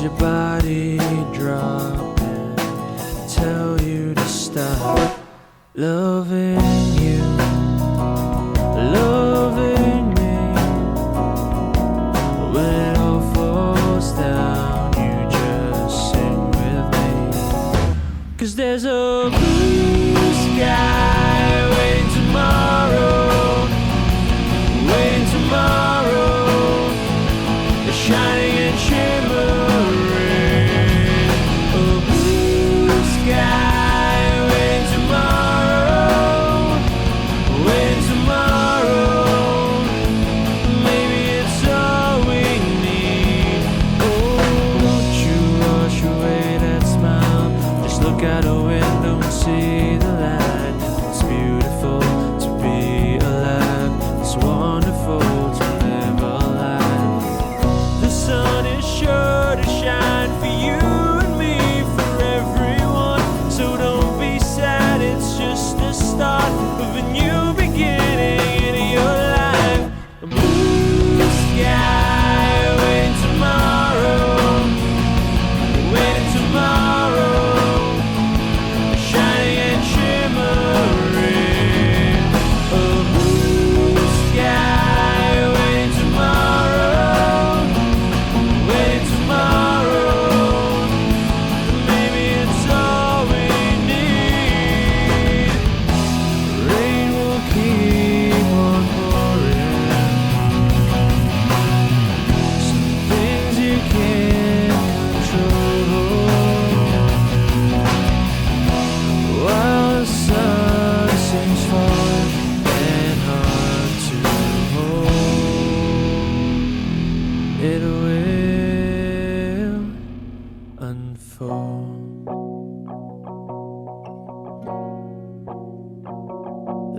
Your body dropping, tell you to stop loving you, loving me. When it all falls down, you just sing with. Cause there's a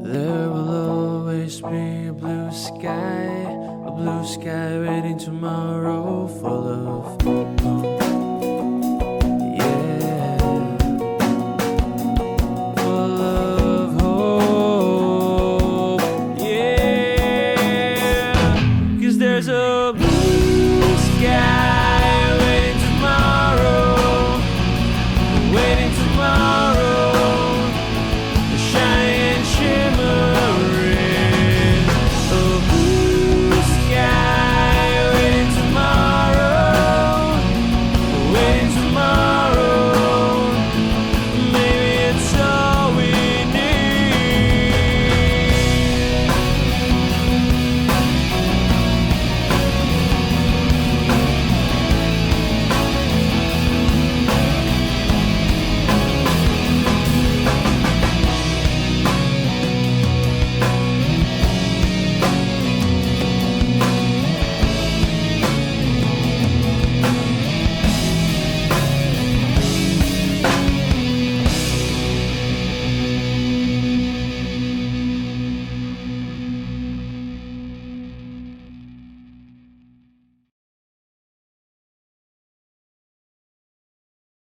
There will always be a blue sky, a blue sky waiting tomorrow full of.